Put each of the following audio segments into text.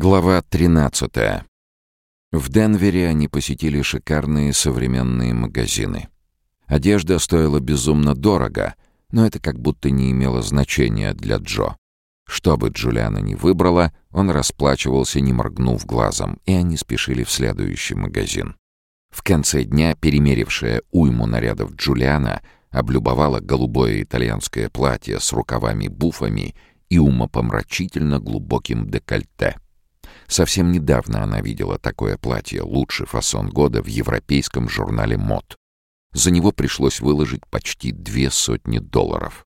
Глава 13. В Денвере они посетили шикарные современные магазины. Одежда стоила безумно дорого, но это как будто не имело значения для Джо. Что бы Джулиана ни выбрала, он расплачивался, не моргнув глазом, и они спешили в следующий магазин. В конце дня, перемерившая уйму нарядов Джулиана, облюбовала голубое итальянское платье с рукавами-буфами и умопомрачительно глубоким декольте — Совсем недавно она видела такое платье, лучший фасон года в европейском журнале мод. За него пришлось выложить почти две сотни долларов.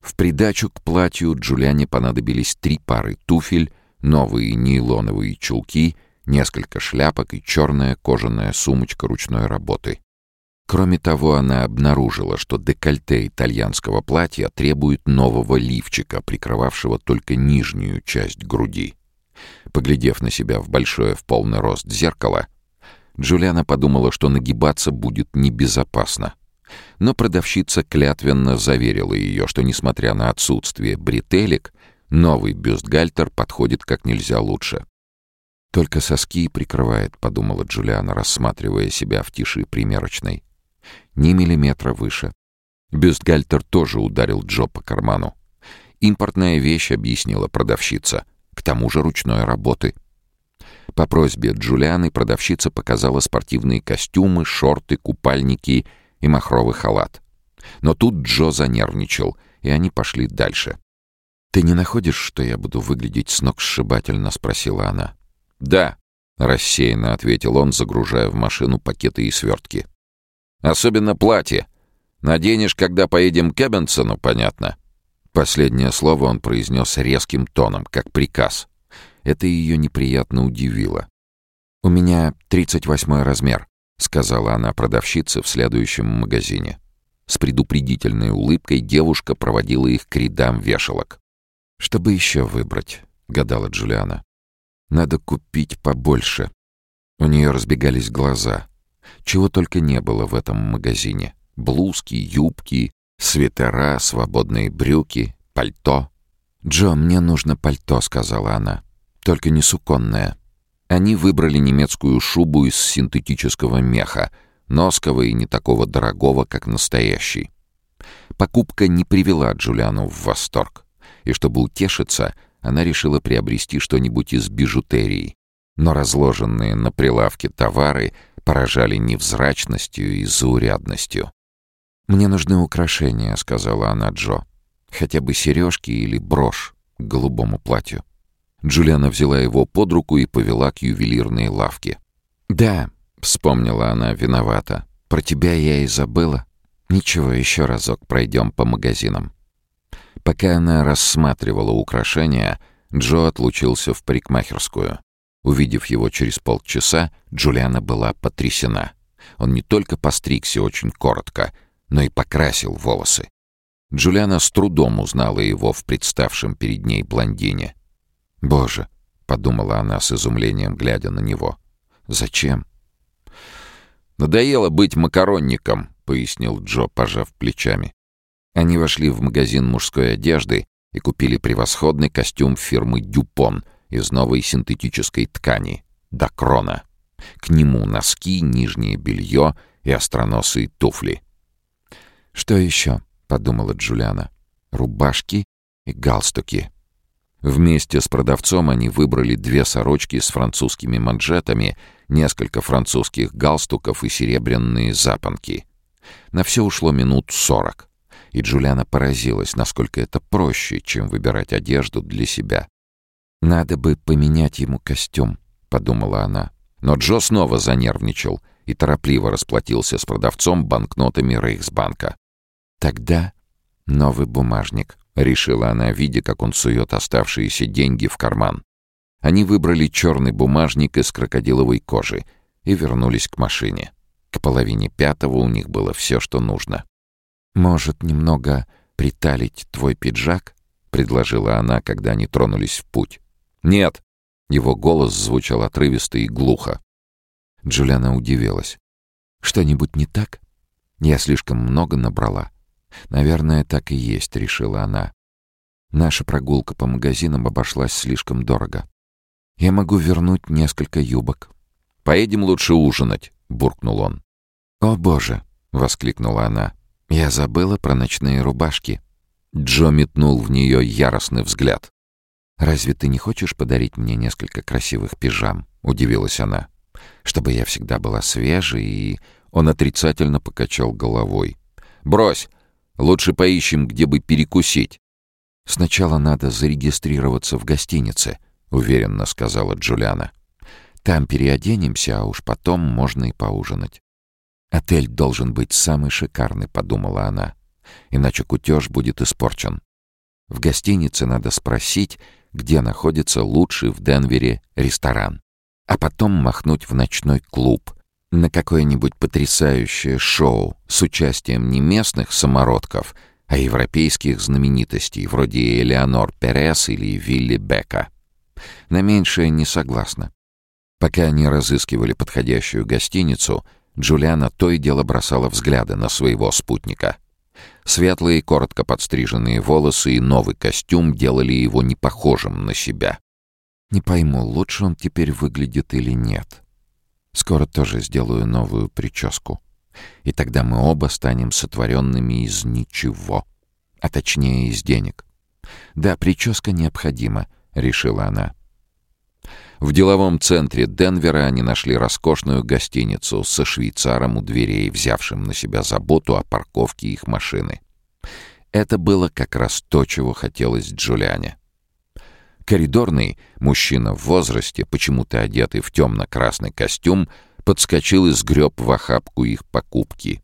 В придачу к платью Джулиане понадобились три пары туфель, новые нейлоновые чулки, несколько шляпок и черная кожаная сумочка ручной работы. Кроме того, она обнаружила, что декольте итальянского платья требует нового лифчика, прикрывавшего только нижнюю часть груди. Поглядев на себя в большое в полный рост зеркало, Джулиана подумала, что нагибаться будет небезопасно. Но продавщица клятвенно заверила ее, что, несмотря на отсутствие бретелек, новый бюстгальтер подходит как нельзя лучше. «Только соски прикрывает», — подумала Джулиана, рассматривая себя в тиши примерочной. «Ни миллиметра выше». Бюстгальтер тоже ударил Джо по карману. «Импортная вещь», — объяснила продавщица — к тому же ручной работы. По просьбе Джулианы продавщица показала спортивные костюмы, шорты, купальники и махровый халат. Но тут Джо занервничал, и они пошли дальше. «Ты не находишь, что я буду выглядеть с ног сшибательно?» — спросила она. «Да», — рассеянно ответил он, загружая в машину пакеты и свертки. «Особенно платье. Наденешь, когда поедем к Эббенсону, понятно?» Последнее слово он произнес резким тоном, как приказ. Это ее неприятно удивило. «У меня 38 размер», — сказала она продавщице в следующем магазине. С предупредительной улыбкой девушка проводила их к рядам вешалок. «Чтобы еще выбрать», — гадала Джулиана. «Надо купить побольше». У нее разбегались глаза. Чего только не было в этом магазине. Блузки, юбки, Свитера, свободные брюки, пальто. «Джо, мне нужно пальто», — сказала она. «Только не суконное». Они выбрали немецкую шубу из синтетического меха, ноского и не такого дорогого, как настоящий. Покупка не привела Джулиану в восторг. И чтобы утешиться, она решила приобрести что-нибудь из бижутерии. Но разложенные на прилавке товары поражали невзрачностью и заурядностью. «Мне нужны украшения», — сказала она Джо. «Хотя бы сережки или брошь к голубому платью». Джулиана взяла его под руку и повела к ювелирной лавке. «Да», — вспомнила она виновата, — «про тебя я и забыла. Ничего, еще разок пройдем по магазинам». Пока она рассматривала украшения, Джо отлучился в парикмахерскую. Увидев его через полчаса, Джулиана была потрясена. Он не только постригся очень коротко — но и покрасил волосы. Джулиана с трудом узнала его в представшем перед ней блондине. «Боже!» — подумала она с изумлением, глядя на него. «Зачем?» «Надоело быть макаронником», — пояснил Джо, пожав плечами. Они вошли в магазин мужской одежды и купили превосходный костюм фирмы «Дюпон» из новой синтетической ткани — «Дакрона». К нему носки, нижнее белье и остроносые туфли — «Что еще?» — подумала Джулиана. «Рубашки и галстуки». Вместе с продавцом они выбрали две сорочки с французскими манжетами, несколько французских галстуков и серебряные запонки. На все ушло минут сорок, и Джулиана поразилась, насколько это проще, чем выбирать одежду для себя. «Надо бы поменять ему костюм», — подумала она. Но Джо снова занервничал и торопливо расплатился с продавцом банкнотами Рейхсбанка. Тогда новый бумажник, решила она, видя, как он сует оставшиеся деньги в карман. Они выбрали черный бумажник из крокодиловой кожи и вернулись к машине. К половине пятого у них было все, что нужно. «Может, немного приталить твой пиджак?» — предложила она, когда они тронулись в путь. «Нет!» — его голос звучал отрывисто и глухо. Джулиана удивилась. «Что-нибудь не так? Я слишком много набрала». «Наверное, так и есть», — решила она. Наша прогулка по магазинам обошлась слишком дорого. «Я могу вернуть несколько юбок». «Поедем лучше ужинать», — буркнул он. «О, боже!» — воскликнула она. «Я забыла про ночные рубашки». Джо метнул в нее яростный взгляд. «Разве ты не хочешь подарить мне несколько красивых пижам?» — удивилась она. «Чтобы я всегда была свежей и...» Он отрицательно покачал головой. «Брось! Лучше поищем, где бы перекусить». «Сначала надо зарегистрироваться в гостинице», — уверенно сказала Джулиана. «Там переоденемся, а уж потом можно и поужинать». «Отель должен быть самый шикарный», — подумала она. «Иначе кутеж будет испорчен. В гостинице надо спросить, где находится лучший в Денвере ресторан, а потом махнуть в ночной клуб, на какое-нибудь потрясающее шоу с участием не местных самородков, а европейских знаменитостей, вроде Элеонор Перес или Вилли Бека. На меньшее не согласна. Пока они разыскивали подходящую гостиницу, Джулиана то и дело бросала взгляды на своего спутника. Светлые, коротко подстриженные волосы и новый костюм делали его непохожим на себя. Не пойму, лучше он теперь выглядит или нет. Скоро тоже сделаю новую прическу. И тогда мы оба станем сотворенными из ничего. А точнее, из денег. Да, прическа необходима, решила она. В деловом центре Денвера они нашли роскошную гостиницу со швейцаром у дверей, взявшим на себя заботу о парковке их машины. Это было как раз то, чего хотелось Джулиане. Коридорный, мужчина в возрасте, почему-то одетый в темно-красный костюм, подскочил и сгреб в охапку их покупки.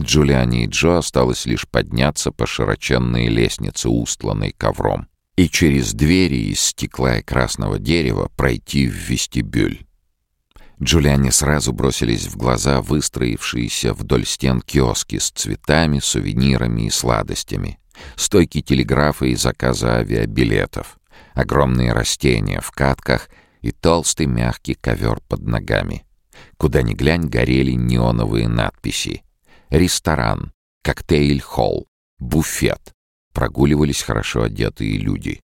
Джулиане и Джо осталось лишь подняться по широченной лестнице, устланной ковром, и через двери из стекла и красного дерева пройти в вестибюль. Джулиане сразу бросились в глаза выстроившиеся вдоль стен киоски с цветами, сувенирами и сладостями, стойки телеграфа и заказа авиабилетов — огромные растения в катках и толстый мягкий ковер под ногами. Куда ни глянь, горели неоновые надписи. Ресторан, коктейль-холл, буфет. Прогуливались хорошо одетые люди.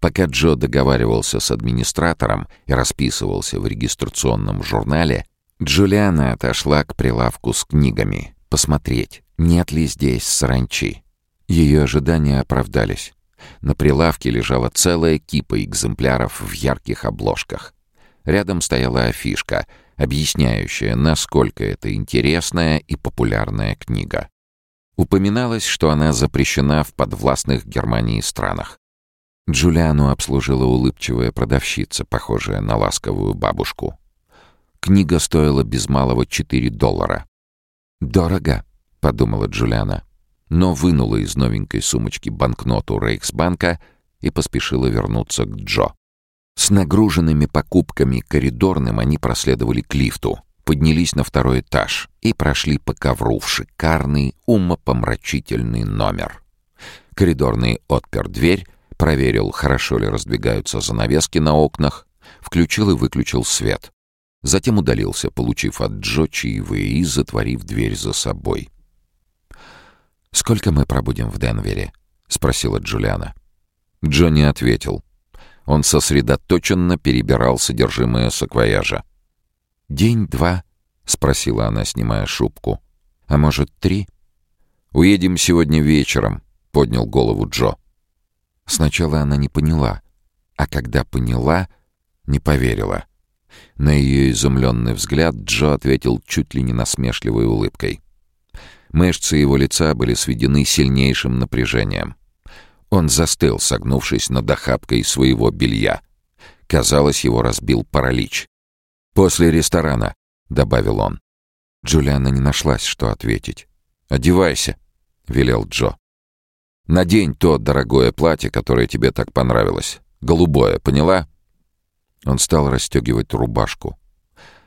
Пока Джо договаривался с администратором и расписывался в регистрационном журнале, Джулиана отошла к прилавку с книгами, посмотреть, нет ли здесь саранчи. Ее ожидания оправдались. На прилавке лежала целая кипа экземпляров в ярких обложках. Рядом стояла афишка, объясняющая, насколько это интересная и популярная книга. Упоминалось, что она запрещена в подвластных Германии странах. Джулиану обслужила улыбчивая продавщица, похожая на ласковую бабушку. Книга стоила без малого 4 доллара. «Дорого», — подумала Джулиана но вынула из новенькой сумочки банкноту Рейхсбанка и поспешила вернуться к Джо. С нагруженными покупками коридорным они проследовали к лифту, поднялись на второй этаж и прошли по ковру в шикарный, умопомрачительный номер. Коридорный отпер дверь, проверил, хорошо ли раздвигаются занавески на окнах, включил и выключил свет. Затем удалился, получив от Джо чаевые и затворив дверь за собой. «Сколько мы пробудем в Денвере?» — спросила Джулиана. Джонни ответил. Он сосредоточенно перебирал содержимое саквояжа. «День-два?» — спросила она, снимая шубку. «А может, три?» «Уедем сегодня вечером», — поднял голову Джо. Сначала она не поняла, а когда поняла, не поверила. На ее изумленный взгляд Джо ответил чуть ли не насмешливой улыбкой. Мышцы его лица были сведены сильнейшим напряжением. Он застыл, согнувшись над охапкой своего белья. Казалось, его разбил паралич. «После ресторана», — добавил он. Джулиана не нашлась, что ответить. «Одевайся», — велел Джо. «Надень то дорогое платье, которое тебе так понравилось. Голубое, поняла?» Он стал расстегивать рубашку.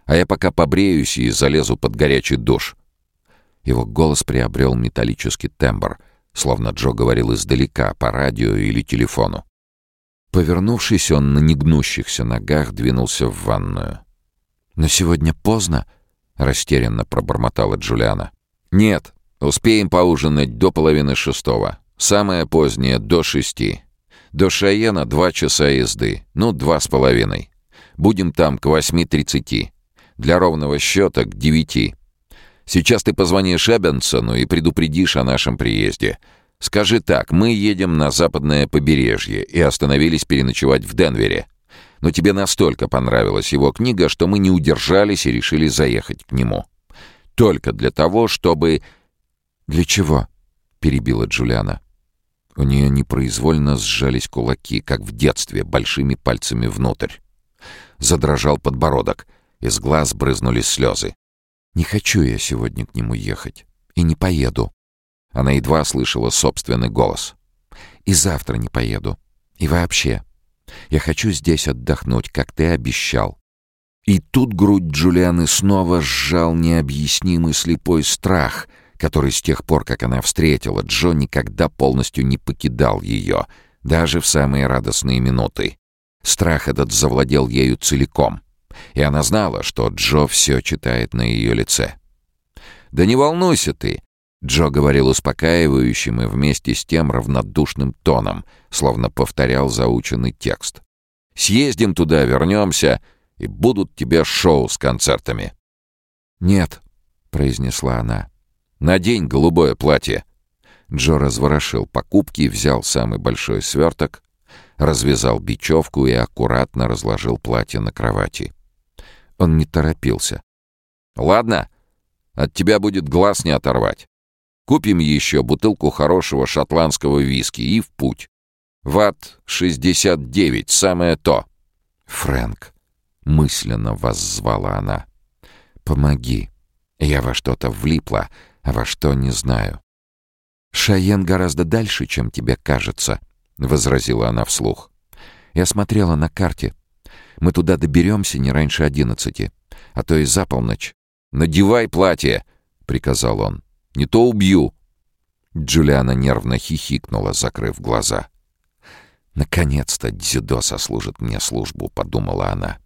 «А я пока побреюсь и залезу под горячий душ. Его голос приобрел металлический тембр, словно Джо говорил издалека, по радио или телефону. Повернувшись, он на негнущихся ногах двинулся в ванную. «Но сегодня поздно», — растерянно пробормотала Джулиана. «Нет, успеем поужинать до половины шестого. Самое позднее — до шести. До Шаена два часа езды, ну, два с половиной. Будем там к 8.30. Для ровного счета к 9. Сейчас ты позвонишь Эббенсону и предупредишь о нашем приезде. Скажи так, мы едем на западное побережье и остановились переночевать в Денвере. Но тебе настолько понравилась его книга, что мы не удержались и решили заехать к нему. Только для того, чтобы... «Для чего?» — перебила Джулиана. У нее непроизвольно сжались кулаки, как в детстве, большими пальцами внутрь. Задрожал подбородок. Из глаз брызнули слезы. «Не хочу я сегодня к нему ехать. И не поеду». Она едва слышала собственный голос. «И завтра не поеду. И вообще. Я хочу здесь отдохнуть, как ты обещал». И тут грудь Джулианы снова сжал необъяснимый слепой страх, который с тех пор, как она встретила Джо, никогда полностью не покидал ее, даже в самые радостные минуты. Страх этот завладел ею целиком, и она знала, что Джо все читает на ее лице. «Да не волнуйся ты!» Джо говорил успокаивающим и вместе с тем равнодушным тоном, словно повторял заученный текст. «Съездим туда, вернемся, и будут тебе шоу с концертами». «Нет», — произнесла она. «Надень голубое платье». Джо разворошил покупки, взял самый большой сверток, развязал бечевку и аккуратно разложил платье на кровати. Он не торопился. «Ладно, от тебя будет глаз не оторвать. Купим еще бутылку хорошего шотландского виски и в путь. Ват 69, самое то». «Фрэнк», — мысленно воззвала она, — «помоги. Я во что-то влипла, а во что не знаю». «Шайен гораздо дальше, чем тебе кажется», — возразила она вслух. «Я смотрела на карте. Мы туда доберемся не раньше одиннадцати, а то и за полночь». «Надевай платье!» — приказал он. «Не то убью!» Джулиана нервно хихикнула, закрыв глаза. «Наконец-то дзюдо сослужит мне службу», — подумала она.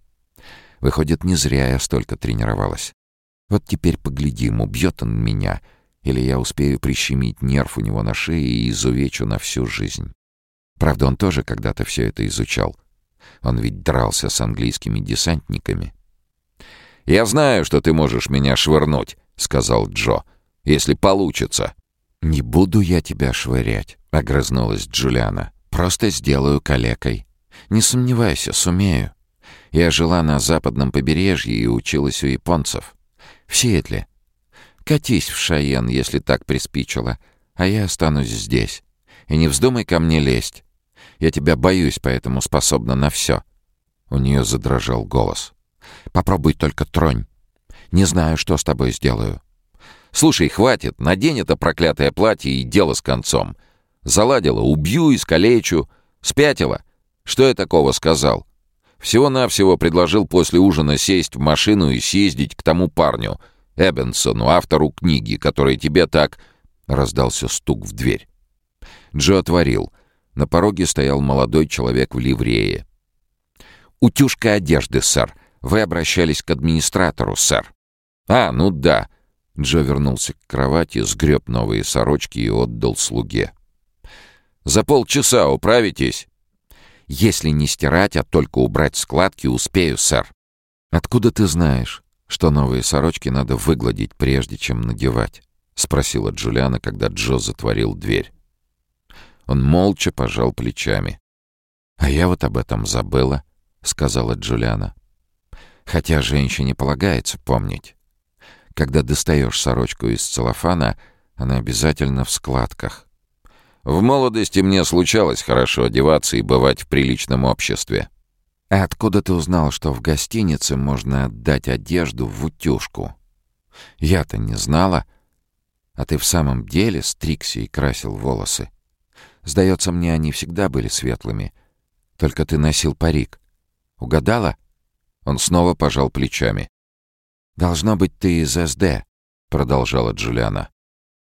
«Выходит, не зря я столько тренировалась. Вот теперь поглядим, убьет он меня, или я успею прищемить нерв у него на шее и изувечу на всю жизнь». Правда, он тоже когда-то все это изучал. Он ведь дрался с английскими десантниками. «Я знаю, что ты можешь меня швырнуть», — сказал Джо, — «если получится». «Не буду я тебя швырять», — огрызнулась Джулиана. «Просто сделаю калекой. Не сомневайся, сумею. Я жила на западном побережье и училась у японцев. В Сиэтле. Катись в Шайен, если так приспичило, а я останусь здесь. И не вздумай ко мне лезть. Я тебя боюсь, поэтому способна на все». У нее задрожал голос. «Попробуй только тронь. Не знаю, что с тобой сделаю». «Слушай, хватит, надень это проклятое платье и дело с концом. Заладила, убью, искалечу. Спятила. Что я такого сказал? Всего-навсего предложил после ужина сесть в машину и съездить к тому парню, Эббенсону, автору книги, который тебе так...» Раздался стук в дверь. Джо отворил — на пороге стоял молодой человек в ливрее. «Утюжка одежды, сэр. Вы обращались к администратору, сэр». «А, ну да». Джо вернулся к кровати, сгреб новые сорочки и отдал слуге. «За полчаса управитесь?» «Если не стирать, а только убрать складки, успею, сэр». «Откуда ты знаешь, что новые сорочки надо выгладить, прежде чем надевать?» — спросила Джулиана, когда Джо затворил дверь. Он молча пожал плечами. «А я вот об этом забыла», — сказала Джулиана. «Хотя женщине полагается помнить. Когда достаешь сорочку из целлофана, она обязательно в складках». «В молодости мне случалось хорошо одеваться и бывать в приличном обществе». «А откуда ты узнал, что в гостинице можно отдать одежду в утюжку?» «Я-то не знала. А ты в самом деле стригся и красил волосы?» Сдается мне, они всегда были светлыми. Только ты носил парик. Угадала?» Он снова пожал плечами. «Должно быть, ты из СД», — продолжала Джулиана.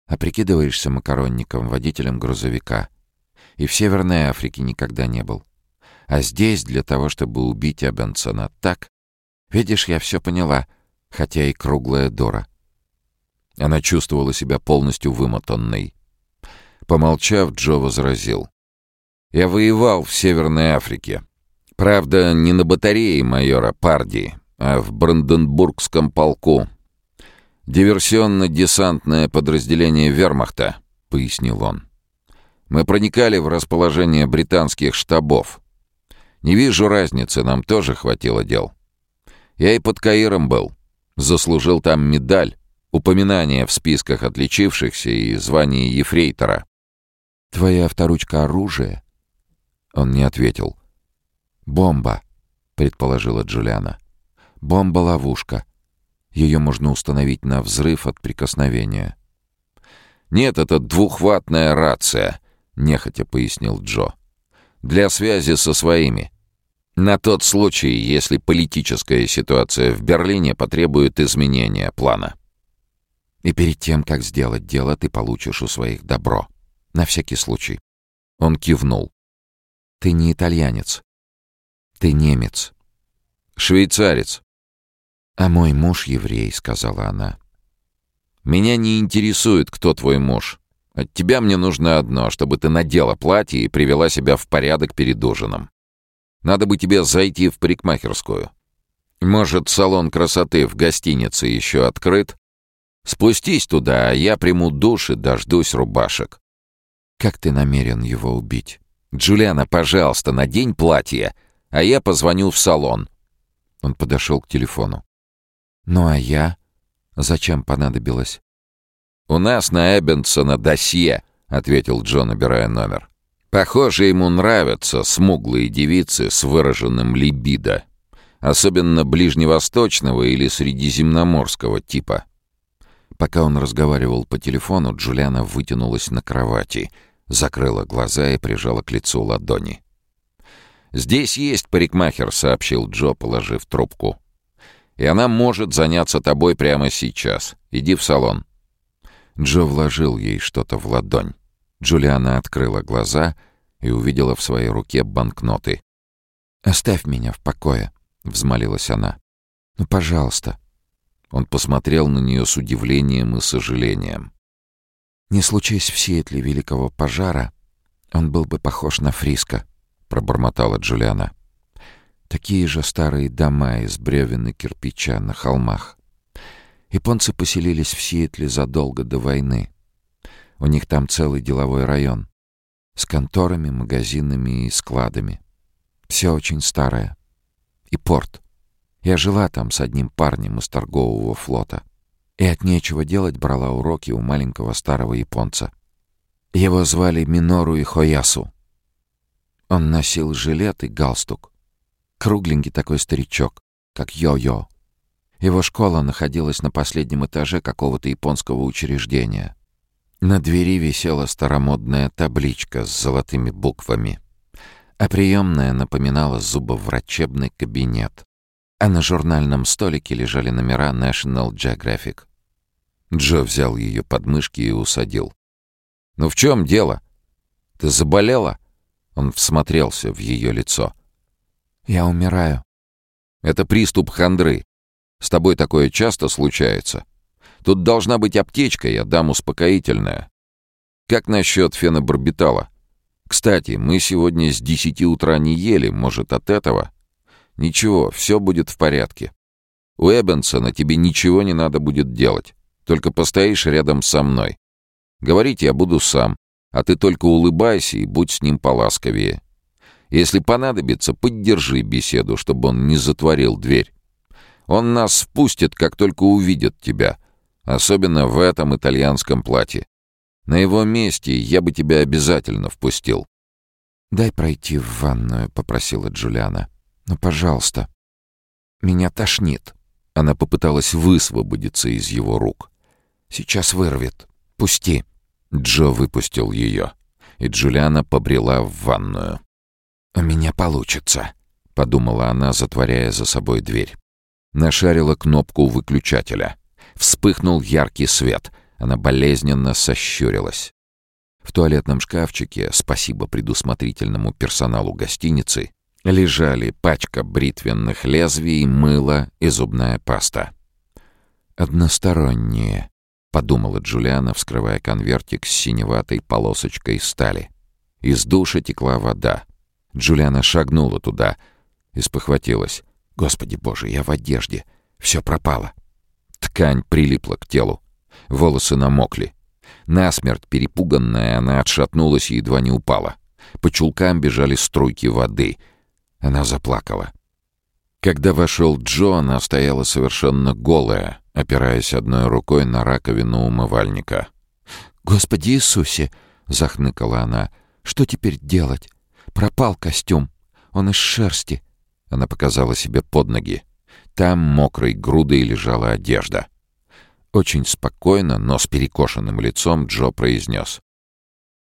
«А прикидываешься макаронником, водителем грузовика. И в Северной Африке никогда не был. А здесь для того, чтобы убить Эббенсона. Так? Видишь, я все поняла, хотя и круглая дура». Она чувствовала себя полностью вымотанной. Помолчав, Джо возразил. «Я воевал в Северной Африке. Правда, не на батарее майора Парди, а в Бранденбургском полку. Диверсионно-десантное подразделение вермахта, пояснил он. Мы проникали в расположение британских штабов. Не вижу разницы, нам тоже хватило дел. Я и под Каиром был. Заслужил там медаль, упоминание в списках отличившихся и звание ефрейтора. «Твоя авторучка оружие?» Он не ответил. «Бомба», — предположила Джулиана. «Бомба-ловушка. Ее можно установить на взрыв от прикосновения». «Нет, это двухватная рация», — нехотя пояснил Джо. «Для связи со своими. На тот случай, если политическая ситуация в Берлине потребует изменения плана». «И перед тем, как сделать дело, ты получишь у своих добро. На всякий случай». Он кивнул. «Ты не итальянец. Ты немец». «Швейцарец». «А мой муж еврей», — сказала она. «Меня не интересует, кто твой муж. От тебя мне нужно одно, чтобы ты надела платье и привела себя в порядок перед ужином. Надо бы тебе зайти в парикмахерскую. Может, салон красоты в гостинице еще открыт? Спустись туда, а я приму душ и дождусь рубашек. Как ты намерен его убить? Джулиана, пожалуйста, надень платье, а я позвоню в салон. Он подошел к телефону. Ну а я? Зачем понадобилось? У нас на Эббенсона досье, ответил Джон, набирая номер. Похоже, ему нравятся смуглые девицы с выраженным либидо, особенно ближневосточного или средиземноморского типа. Пока он разговаривал по телефону, Джулиана вытянулась на кровати, закрыла глаза и прижала к лицу ладони. «Здесь есть парикмахер», — сообщил Джо, положив трубку. «И она может заняться тобой прямо сейчас. Иди в салон». Джо вложил ей что-то в ладонь. Джулиана открыла глаза и увидела в своей руке банкноты. «Оставь меня в покое», — взмолилась она. «Ну, пожалуйста». Он посмотрел на нее с удивлением и сожалением. «Не случись в Сиэтле великого пожара, он был бы похож на Фриско», — пробормотала Джулиана. «Такие же старые дома из бревен и кирпича на холмах. Японцы поселились в Сиэтле задолго до войны. У них там целый деловой район. С конторами, магазинами и складами. Все очень старое. И порт. Я жила там с одним парнем из торгового флота. И от нечего делать брала уроки у маленького старого японца. Его звали Минору и Хоясу. Он носил жилет и галстук. Кругленький такой старичок, как Йо-Йо. Его школа находилась на последнем этаже какого-то японского учреждения. На двери висела старомодная табличка с золотыми буквами, а приемная напоминала зубоврачебный кабинет, а на журнальном столике лежали номера National Geographic. Джо взял ее подмышки и усадил. «Ну в чем дело? Ты заболела?» Он всмотрелся в ее лицо. «Я умираю». «Это приступ хандры. С тобой такое часто случается?» Тут должна быть аптечка, я дам успокоительное. Как насчет фенобарбитала? Кстати, мы сегодня с десяти утра не ели, может, от этого? Ничего, все будет в порядке. У Эббенсона тебе ничего не надо будет делать. Только постоишь рядом со мной. Говорить я буду сам, а ты только улыбайся и будь с ним поласковее. Если понадобится, поддержи беседу, чтобы он не затворил дверь. Он нас впустит, как только увидит тебя, Особенно в этом итальянском платье. На его месте я бы тебя обязательно впустил. «Дай пройти в ванную», — попросила Джулиана. «Ну, пожалуйста». «Меня тошнит». Она попыталась высвободиться из его рук. «Сейчас вырвет. Пусти». Джо выпустил ее, и Джулиана побрела в ванную. «У меня получится», — подумала она, затворяя за собой дверь. Нашарила кнопку выключателя — Вспыхнул яркий свет. Она болезненно сощурилась. В туалетном шкафчике, спасибо предусмотрительному персоналу гостиницы, лежали пачка бритвенных лезвий, мыло и зубная паста. «Односторонние», — подумала Джулиана, вскрывая конвертик с синеватой полосочкой стали. Из душа текла вода. Джулиана шагнула туда, и спохватилась. «Господи боже, я в одежде. Все пропало». Ткань прилипла к телу. Волосы намокли. Насмерть перепуганная, она отшатнулась и едва не упала. По чулкам бежали струйки воды. Она заплакала. Когда вошел Джо, она стояла совершенно голая, опираясь одной рукой на раковину умывальника. «Господи Иисусе!» — захныкала она. «Что теперь делать? Пропал костюм. Он из шерсти». Она показала себе под ноги. Там мокрой грудой лежала одежда. Очень спокойно, но с перекошенным лицом Джо произнес.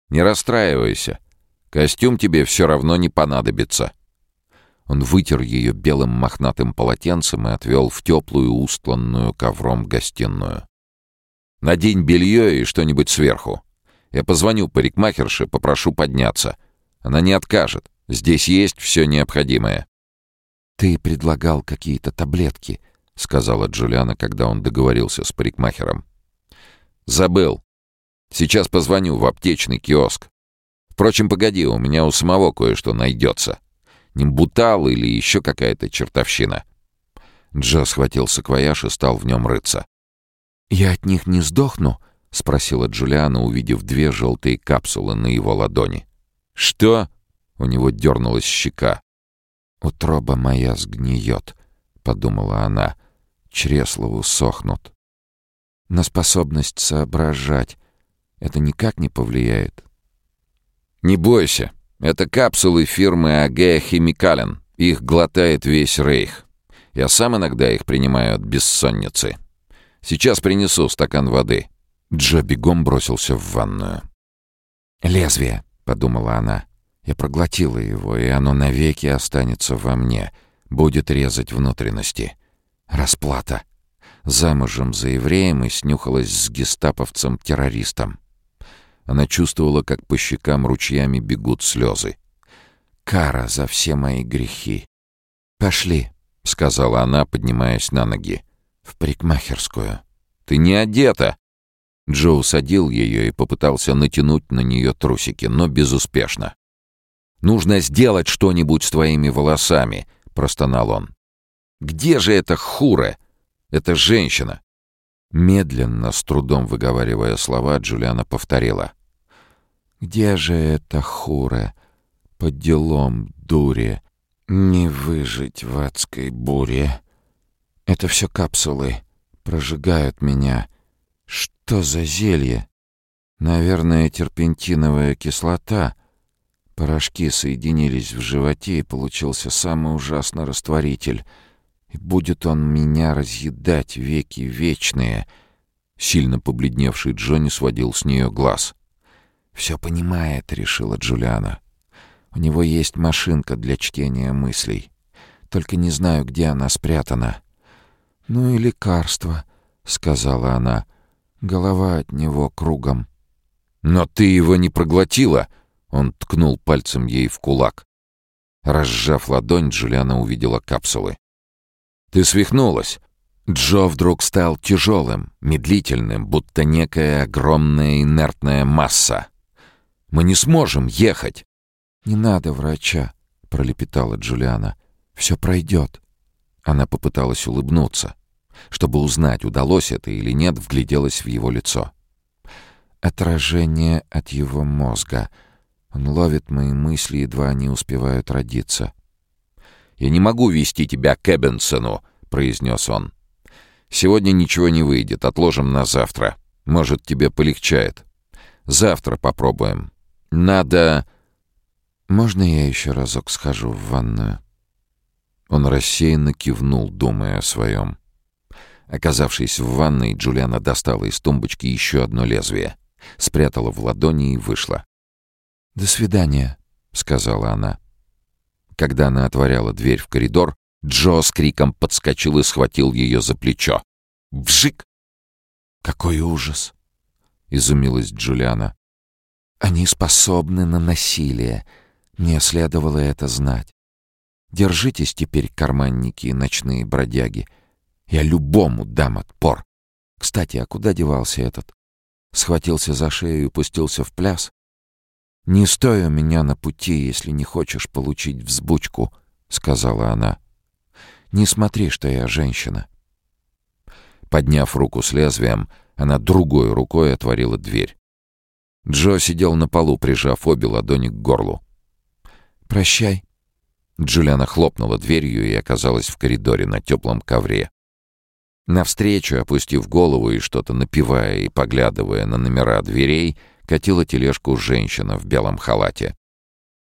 «Не расстраивайся. Костюм тебе все равно не понадобится». Он вытер ее белым мохнатым полотенцем и отвел в теплую, устланную ковром гостиную. «Надень белье и что-нибудь сверху. Я позвоню парикмахерше, попрошу подняться. Она не откажет. Здесь есть все необходимое». «Ты предлагал какие-то таблетки», — сказала Джулиана, когда он договорился с парикмахером. «Забыл. Сейчас позвоню в аптечный киоск. Впрочем, погоди, у меня у самого кое-что найдется. Нимбутал или еще какая-то чертовщина». Джо схватил саквояж и стал в нем рыться. «Я от них не сдохну?» — спросила Джулиана, увидев две желтые капсулы на его ладони. «Что?» — у него дернулась щека. «Утроба моя сгниет», — подумала она. «Чресла усохнут». На способность соображать это никак не повлияет. «Не бойся. Это капсулы фирмы Агея Химикален. Их глотает весь рейх. Я сам иногда их принимаю от бессонницы. Сейчас принесу стакан воды». Джо бегом бросился в ванную. «Лезвие», — подумала она. Я проглотила его, и оно навеки останется во мне, будет резать внутренности. Расплата. Замужем за евреем и снюхалась с гестаповцем-террористом. Она чувствовала, как по щекам ручьями бегут слезы. Кара за все мои грехи. «Пошли», — сказала она, поднимаясь на ноги. «В парикмахерскую». «Ты не одета!» Джо усадил ее и попытался натянуть на нее трусики, но безуспешно. Нужно сделать что-нибудь с твоими волосами», — простонал он. «Где же эта хура? Эта женщина?» Медленно, с трудом выговаривая слова, Джулиана повторила. «Где же эта хура? Под делом, дуре. Не выжить в адской буре. Это все капсулы. Прожигают меня. Что за зелье? Наверное, терпентиновая кислота — Порошки соединились в животе, и получился самый ужасный растворитель. И будет он меня разъедать веки вечные. Сильно побледневший Джонни сводил с нее глаз. «Все понимает», — решила Джулиана. «У него есть машинка для чтения мыслей. Только не знаю, где она спрятана». «Ну и лекарство», — сказала она. «Голова от него кругом». «Но ты его не проглотила?» Он ткнул пальцем ей в кулак. Разжав ладонь, Джулиана увидела капсулы. «Ты свихнулась!» Джо вдруг стал тяжелым, медлительным, будто некая огромная инертная масса. «Мы не сможем ехать!» «Не надо врача», — пролепетала Джулиана. «Все пройдет». Она попыталась улыбнуться. Чтобы узнать, удалось это или нет, вгляделась в его лицо. «Отражение от его мозга», он ловит мои мысли, едва они успевают родиться. «Я не могу вести тебя к Эббенсону», — произнес он. «Сегодня ничего не выйдет, отложим на завтра. Может, тебе полегчает. Завтра попробуем. Надо...» «Можно я еще разок схожу в ванную?» Он рассеянно кивнул, думая о своем. Оказавшись в ванной, Джулиана достала из тумбочки еще одно лезвие, спрятала в ладони и вышла. «До свидания», — сказала она. Когда она отворяла дверь в коридор, Джо с криком подскочил и схватил ее за плечо. «Вжик!» «Какой ужас!» — изумилась Джулиана. «Они способны на насилие. Мне следовало это знать. Держитесь теперь, карманники и ночные бродяги. Я любому дам отпор. Кстати, а куда девался этот? Схватился за шею и пустился в пляс? Не стой у меня на пути, если не хочешь получить взбучку. — сказала она. «Не смотри, что я женщина». Подняв руку с лезвием, она другой рукой отворила дверь. Джо сидел на полу, прижав обе ладони к горлу. «Прощай». Джулиана хлопнула дверью и оказалась в коридоре на теплом ковре. Навстречу, опустив голову и что-то напивая и поглядывая на номера дверей, катила тележку женщина в белом халате.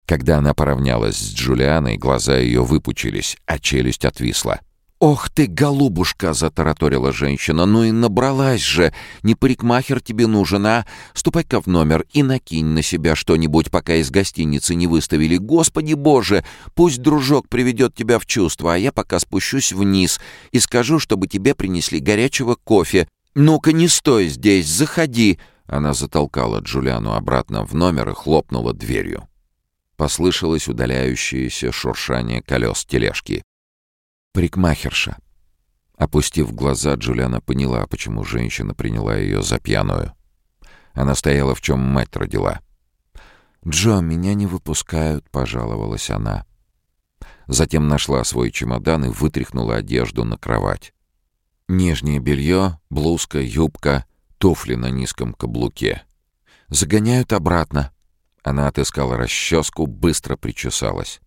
Когда она поравнялась с Джулианой, глаза ее выпучились, а челюсть отвисла. «Ох ты, голубушка!» — затараторила женщина. «Ну и набралась же! Не парикмахер тебе нужен, а? Ступай-ка в номер и накинь на себя что-нибудь, пока из гостиницы не выставили. Господи боже! Пусть дружок приведет тебя в чувство, а я пока спущусь вниз и скажу, чтобы тебе принесли горячего кофе. Ну-ка, не стой здесь, заходи!» Она затолкала Джулиану обратно в номер и хлопнула дверью. Послышалось удаляющееся шуршание колес тележки. Парикмахерша. Опустив глаза, Джулиана поняла, почему женщина приняла ее за пьяную. Она стояла, в чем мать родила. «Джо, меня не выпускают», — пожаловалась она. Затем нашла свой чемодан и вытряхнула одежду на кровать. Нижнее белье, блузка, юбка, туфли на низком каблуке. «Загоняют обратно». Она отыскала расческу, быстро причесалась.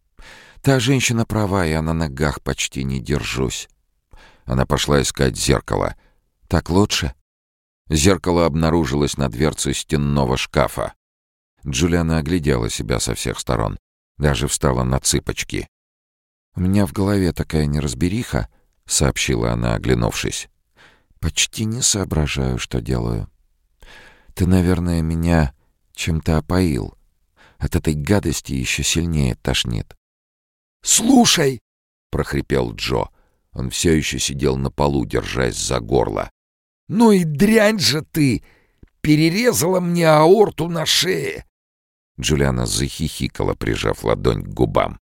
Та женщина права, я на ногах почти не держусь. Она пошла искать зеркало. Так лучше? Зеркало обнаружилось на дверце стенного шкафа. Джулиана оглядела себя со всех сторон. Даже встала на цыпочки. «У меня в голове такая неразбериха», — сообщила она, оглянувшись. «Почти не соображаю, что делаю. Ты, наверное, меня чем-то опоил. От этой гадости еще сильнее тошнит. «Слушай!» — прохрипел Джо. Он все еще сидел на полу, держась за горло. «Ну и дрянь же ты! Перерезала мне аорту на шее!» Джулиана захихикала, прижав ладонь к губам.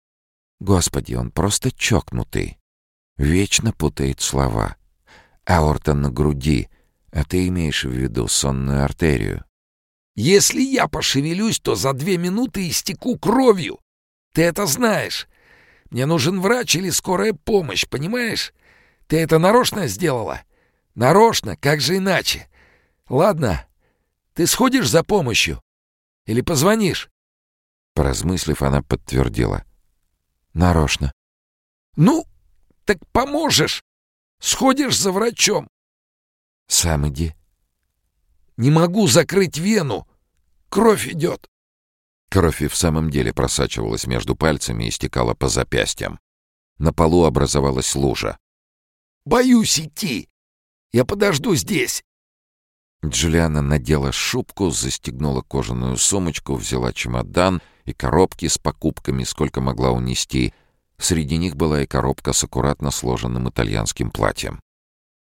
«Господи, он просто чокнутый. Вечно путает слова. Аорта на груди, а ты имеешь в виду сонную артерию». «Если я пошевелюсь, то за две минуты истеку кровью. Ты это знаешь. Мне нужен врач или скорая помощь, понимаешь? Ты это нарочно сделала? Нарочно, как же иначе? Ладно, ты сходишь за помощью? Или позвонишь?» Поразмыслив, она подтвердила. «Нарочно». «Ну, так поможешь. Сходишь за врачом». «Сам иди». «Не могу закрыть вену. Кровь идет». Кровь и в самом деле просачивалась между пальцами и стекала по запястьям. На полу образовалась лужа. «Боюсь идти. Я подожду здесь». Джулиана надела шубку, застегнула кожаную сумочку, взяла чемодан и коробки с покупками, сколько могла унести. Среди них была и коробка с аккуратно сложенным итальянским платьем.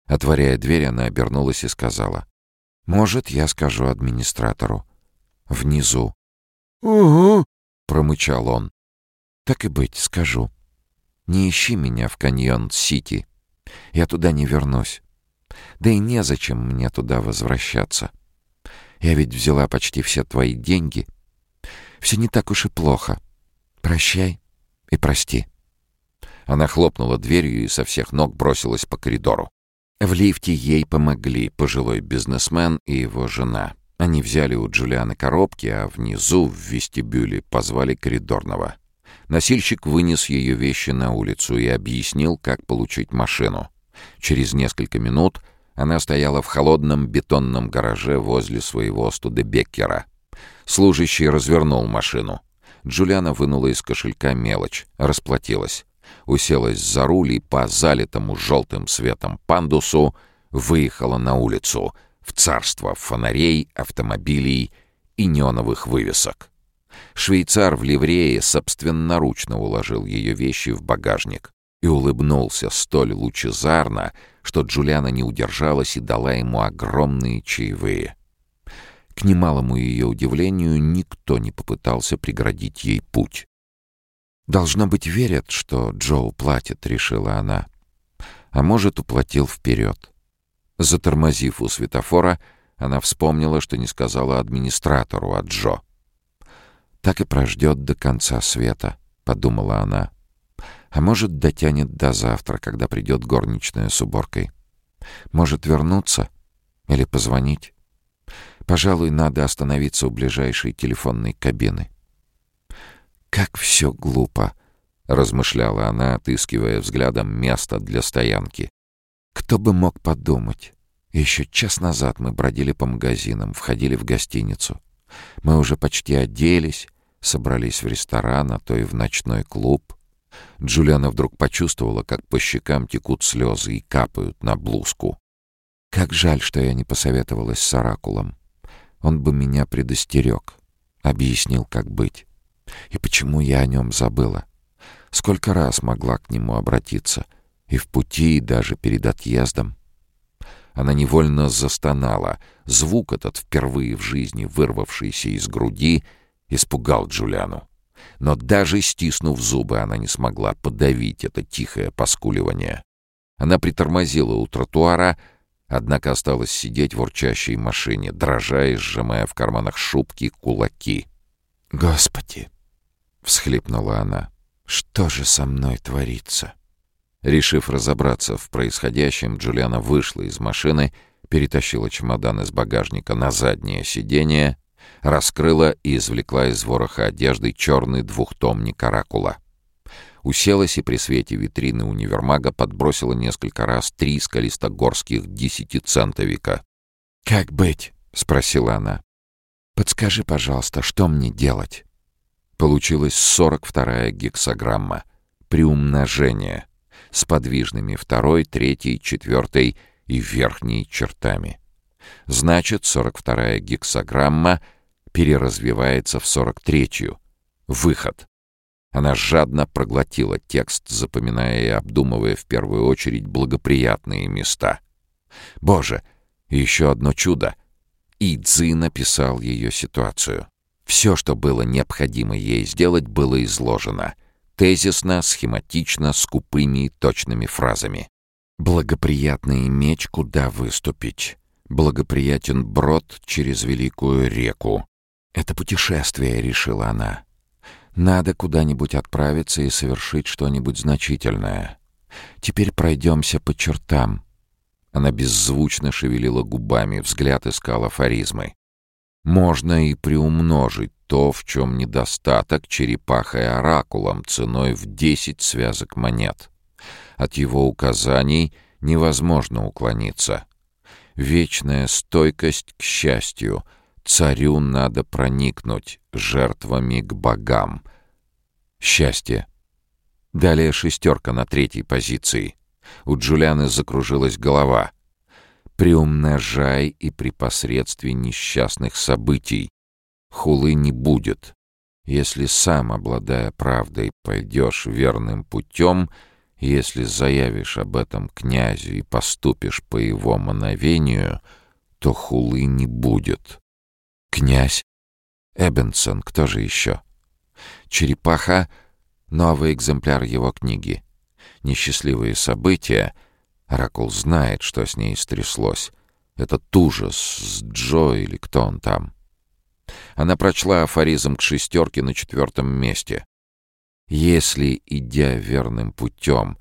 Отворяя дверь, она обернулась и сказала. «Может, я скажу администратору. Внизу, «Угу», — промычал он. «Так и быть, скажу. Не ищи меня в каньон-сити. Я туда не вернусь. Да и незачем мне туда возвращаться. Я ведь взяла почти все твои деньги. Все не так уж и плохо. Прощай и прости». Она хлопнула дверью и со всех ног бросилась по коридору. В лифте ей помогли пожилой бизнесмен и его жена. Они взяли у Джулианы коробки, а внизу, в вестибюле, позвали коридорного. Носильщик вынес ее вещи на улицу и объяснил, как получить машину. Через несколько минут она стояла в холодном бетонном гараже возле своего студебеккера. Служащий развернул машину. Джулиана вынула из кошелька мелочь, расплатилась. Уселась за руль и по залитому желтым светом пандусу выехала на улицу — в царство фонарей, автомобилей и неоновых вывесок. Швейцар в ливрее собственноручно уложил ее вещи в багажник и улыбнулся столь лучезарно, что Джулиана не удержалась и дала ему огромные чаевые. К немалому ее удивлению, никто не попытался преградить ей путь. «Должно быть, верят, что Джо платит», — решила она. «А может, уплатил вперед. Затормозив у светофора, она вспомнила, что не сказала администратору о Джо. «Так и прождет до конца света», — подумала она. А может, дотянет до завтра, когда придет горничная с уборкой. Может, вернуться или позвонить. Пожалуй, надо остановиться у ближайшей телефонной кабины. «Как все глупо!» — размышляла она, отыскивая взглядом место для стоянки. «Кто бы мог подумать? Еще час назад мы бродили по магазинам, входили в гостиницу. Мы уже почти оделись, собрались в ресторан, а то и в ночной клуб. Джулиана вдруг почувствовала, как по щекам текут слезы и капают на блузку. Как жаль, что я не посоветовалась с Оракулом. Он бы меня предостерег, объяснил, как быть. И почему я о нем забыла? Сколько раз могла к нему обратиться, и в пути, и даже перед отъездом. Она невольно застонала. Звук этот, впервые в жизни вырвавшийся из груди, испугал Джулиану. Но даже стиснув зубы, она не смогла подавить это тихое поскуливание. Она притормозила у тротуара, однако осталась сидеть в урчащей машине, дрожа и сжимая в карманах шубки кулаки. «Господи!» — всхлипнула она. «Что же со мной творится?» Решив разобраться в происходящем, Джулиана вышла из машины, перетащила чемодан из багажника на заднее сиденье раскрыла и извлекла из вороха одежды черный двухтомник «Оракула». Уселась и при свете витрины универмага подбросила несколько раз три скалистогорских десятицентовика. «Как быть?» — спросила она. «Подскажи, пожалуйста, что мне делать?» Получилась сорок вторая гексограмма. Приумножение. С подвижными второй, третьей, четвертой и верхней чертами. Значит, сорок вторая гексограмма — переразвивается в 43-ю. Выход. Она жадно проглотила текст, запоминая и обдумывая в первую очередь благоприятные места. Боже, еще одно чудо. И Цзи написал ее ситуацию. Все, что было необходимо ей сделать, было изложено. Тезисно, схематично, скупыми и точными фразами. Благоприятный меч, куда выступить. Благоприятен брод через великую реку. «Это путешествие», — решила она. «Надо куда-нибудь отправиться и совершить что-нибудь значительное. Теперь пройдемся по чертам». Она беззвучно шевелила губами, взгляд искал афоризмы. «Можно и приумножить то, в чем недостаток черепахой оракулом ценой в десять связок монет. От его указаний невозможно уклониться. Вечная стойкость к счастью — Царю надо проникнуть жертвами к богам. Счастье. Далее шестерка на третьей позиции. У Джулианы закружилась голова. Приумножай и при посредстве несчастных событий. Хулы не будет. Если сам, обладая правдой, пойдешь верным путем, если заявишь об этом князю и поступишь по его мановению, то хулы не будет. Князь. Эббенсон, кто же еще? Черепаха — новый экземпляр его книги. Несчастливые события. Оракул знает, что с ней стряслось. Этот ужас с Джо или кто он там. Она прочла афоризм к шестерке на четвертом месте. «Если, идя верным путем,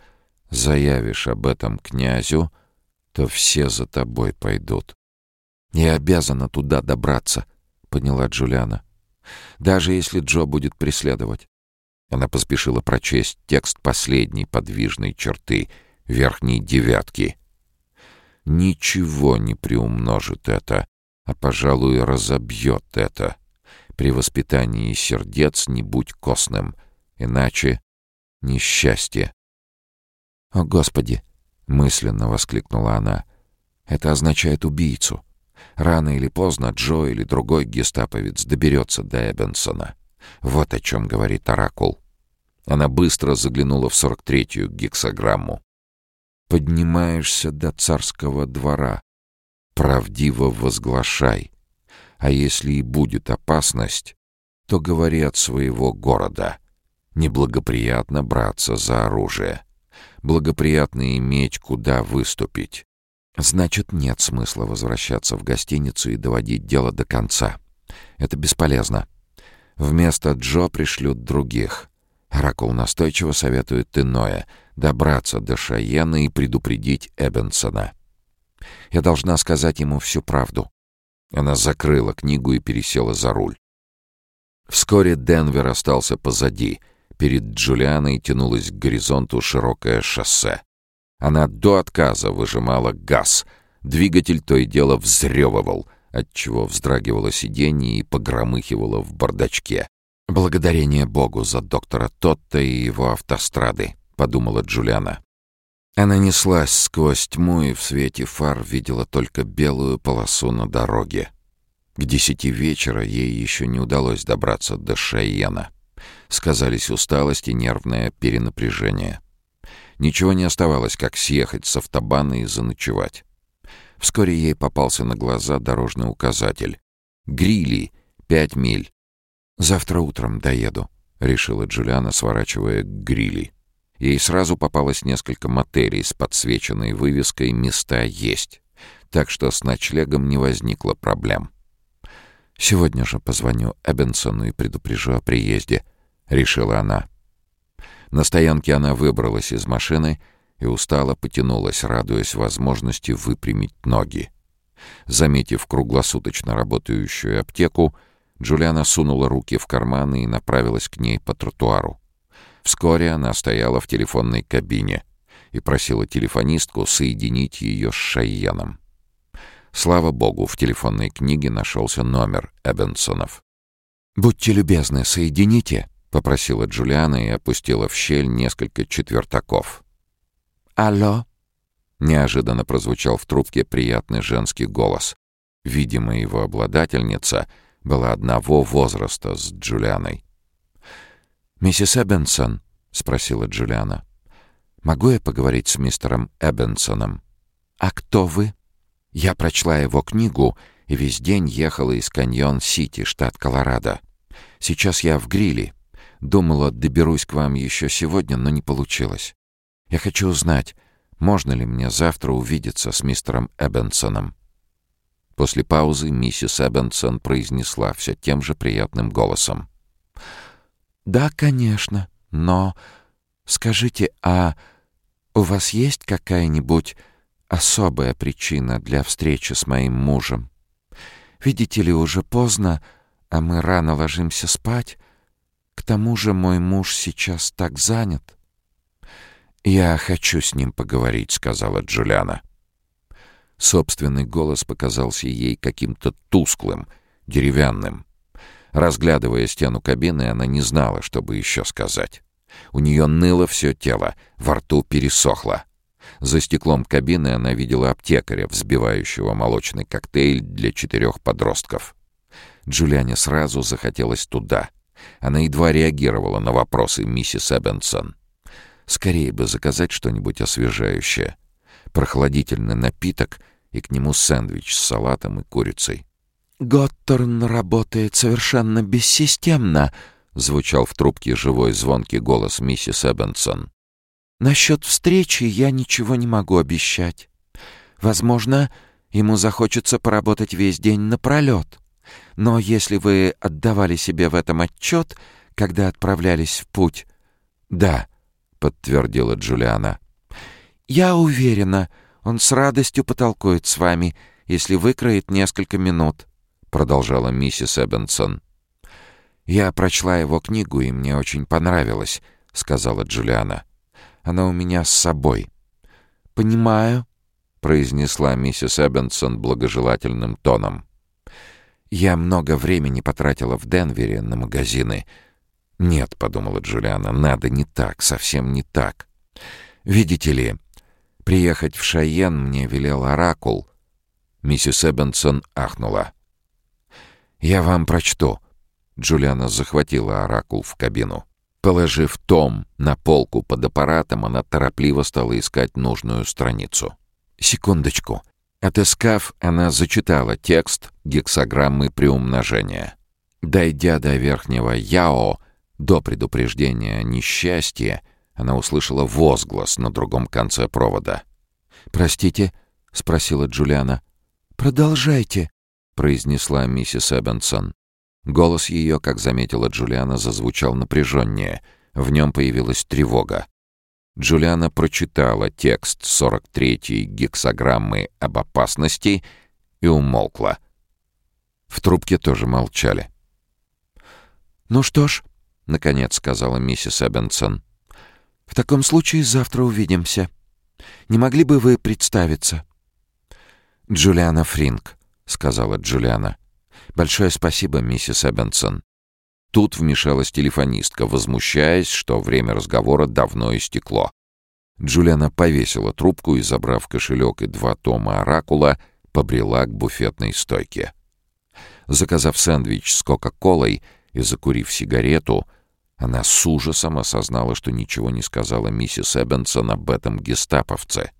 заявишь об этом князю, то все за тобой пойдут. Я обязана туда добраться», — поняла Джулиана. «Даже если Джо будет преследовать». Она поспешила прочесть текст последней подвижной черты, верхней девятки. «Ничего не приумножит это, а, пожалуй, разобьет это. При воспитании сердец не будь костным, иначе несчастье». «О, Господи!» — мысленно воскликнула она. «Это означает убийцу». Рано или поздно Джо или другой гестаповец доберется до Эббенсона. Вот о чем говорит Оракул. Она быстро заглянула в 43-ю гексограмму. «Поднимаешься до царского двора. Правдиво возглашай. А если и будет опасность, то говори от своего города. Неблагоприятно браться за оружие. Благоприятно иметь куда выступить. Значит, нет смысла возвращаться в гостиницу и доводить дело до конца. Это бесполезно. Вместо Джо пришлют других. Оракул настойчиво советует иное — добраться до Шайена и предупредить Эббенсона. Я должна сказать ему всю правду. Она закрыла книгу и пересела за руль. Вскоре Денвер остался позади. Перед Джулианой тянулось к горизонту широкое шоссе. Она до отказа выжимала газ. Двигатель то и дело взрёвывал, отчего вздрагивало сиденье и погромыхивало в бардачке. «Благодарение Богу за доктора Тотта и его автострады», — подумала Джулиана. Она неслась сквозь тьму и в свете фар видела только белую полосу на дороге. К десяти вечера ей еще не удалось добраться до Шайена. Сказались усталость и нервное перенапряжение. Ничего не оставалось, как съехать с автобана и заночевать. Вскоре ей попался на глаза дорожный указатель. «Грили. Пять миль. «Завтра утром доеду», — решила Джулиана, сворачивая к грили. Ей сразу попалось несколько мотелей с подсвеченной вывеской «Места есть», так что с ночлегом не возникло проблем. «Сегодня же позвоню Эббенсону и предупрежу о приезде», — решила она. На стоянке она выбралась из машины и устало потянулась, радуясь возможности выпрямить ноги. Заметив круглосуточно работающую аптеку, Джулиана сунула руки в карманы и направилась к ней по тротуару. Вскоре она стояла в телефонной кабине и просила телефонистку соединить ее с Шайеном. Слава богу, в телефонной книге нашелся номер Эббенсонов. «Будьте любезны, соедините», — попросила Джулиана и опустила в щель несколько четвертаков. «Алло?» — неожиданно прозвучал в трубке приятный женский голос. Видимо, его обладательница — была одного возраста с Джулианой. «Миссис Эббенсон?» — спросила Джулиана. «Могу я поговорить с мистером Эббенсоном?» «А кто вы?» Я прочла его книгу и весь день ехала из Каньон-Сити, штат Колорадо. Сейчас я в гриле. Думала, доберусь к вам еще сегодня, но не получилось. Я хочу узнать, можно ли мне завтра увидеться с мистером Эббенсоном. После паузы миссис Эббенсон произнесла все тем же приятным голосом. «Да, конечно, но скажите, а у вас есть какая-нибудь особая причина для встречи с моим мужем? Видите ли, уже поздно, а мы рано ложимся спать. К тому же мой муж сейчас так занят». «Я хочу с ним поговорить», — сказала Джулиана. Собственный голос показался ей каким-то тусклым, деревянным. Разглядывая стену кабины, она не знала, что бы еще сказать. У нее ныло все тело, во рту пересохло. За стеклом кабины она видела аптекаря, взбивающего молочный коктейль для четырех подростков. Джулиане сразу захотелось туда. Она едва реагировала на вопросы миссис Эббенсон. Скорее бы заказать что-нибудь освежающее — прохладительный напиток и к нему сэндвич с салатом и курицей. «Готтерн работает совершенно бессистемно», — звучал в трубке живой звонкий голос миссис Эббенсон. «Насчет встречи я ничего не могу обещать. Возможно, ему захочется поработать весь день напролет. Но если вы отдавали себе в этом отчет, когда отправлялись в путь...» «Да», — подтвердила Джулиана. «Я уверена, он с радостью потолкует с вами, если выкроет несколько минут», — продолжала миссис Эббенсон. «Я прочла его книгу, и мне очень понравилось», — сказала Джулиана. «Она у меня с собой». «Понимаю», — произнесла миссис Эббенсон благожелательным тоном. «Я много времени потратила в Денвере на магазины». «Нет», — подумала Джулиана, — «надо не так, совсем не так. Видите ли, Приехать в Шайен мне велел Оракул. Миссис Эббенсон ахнула. «Я вам прочту». Джулиана захватила Оракул в кабину. Положив том на полку под аппаратом, она торопливо стала искать нужную страницу. «Секундочку». Отыскав, она зачитала текст гексограммы приумножения. Дойдя до верхнего «яо», до предупреждения несчастья, она услышала возглас на другом конце провода. «Простите?» — спросила Джулиана. «Продолжайте», — произнесла миссис Эббенсон. Голос ее, как заметила Джулиана, зазвучал напряженнее, В нем появилась тревога. Джулиана прочитала текст 43-й гексограммы об опасности и умолкла. В трубке тоже молчали. «Ну что ж», — наконец сказала миссис Эббенсон, — «в таком случае завтра увидимся. Не могли бы вы представиться?» «Джулиана Фринк», — сказала Джулиана. «Большое спасибо, миссис Эббенсон». Тут вмешалась телефонистка, возмущаясь, что время разговора давно истекло. Джулиана повесила трубку и, забрав кошелек и два тома «Оракула», побрела к буфетной стойке. Заказав сэндвич с Кока-Колой и закурив сигарету, она с ужасом осознала, что ничего не сказала миссис Эббенсон об этом гестаповце.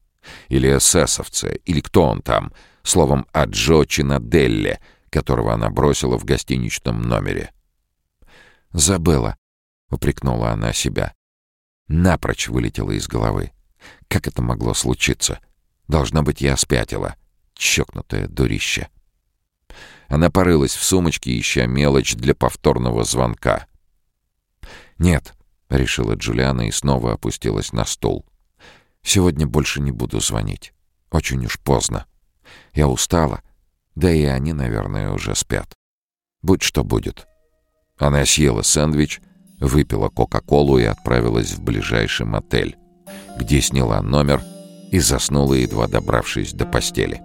Или эсэсовце, или кто он там, словом, о Джо Чинаделле, которого она бросила в гостиничном номере. «Забыла», — упрекнула она себя. Напрочь вылетела из головы. Как это могло случиться? Должно быть, я спятила. Чокнутое дурище. Она порылась в сумочке, ища мелочь для повторного звонка. «Нет», — решила Джулиана и снова опустилась на стул. «Сегодня больше не буду звонить. Очень уж поздно. Я устала, да и они, наверное, уже спят. Будь что будет». Она съела сэндвич, выпила Кока-Колу и отправилась в ближайший мотель, где сняла номер и заснула, едва добравшись до постели.